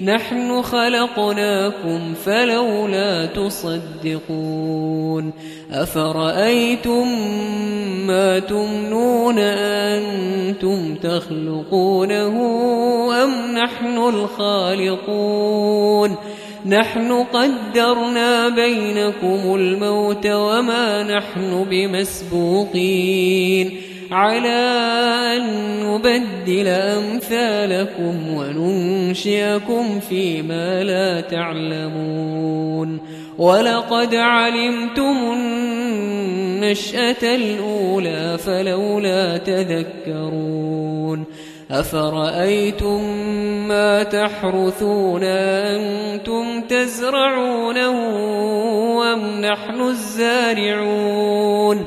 نحن خلقناكم فلولا تصدقون أفرأيتم ما تمنون أنتم تخلقونه أم نحن الخالقون نحن قدرنا بينكم الموت وما نحن بمسبوقين على أن نبدل أمثالكم وننشئكم فيما لا تعلمون. ولقد علمتم النشأة الأولى فلولا تذكرون. أفرأيتم ما تحرثون أنتم تزرعونه أم نحن الزارعون؟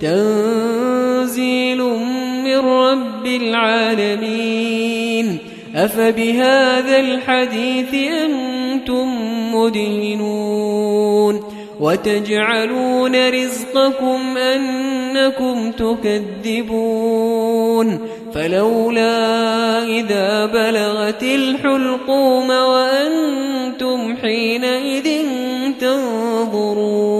تنزيل من رب العالمين. أفبهذا الحديث أنتم مدهنون. وتجعلون رزقكم أنكم تكذبون. فلولا إذا بلغت الحلقوم وأنتم حينئذ تنظرون.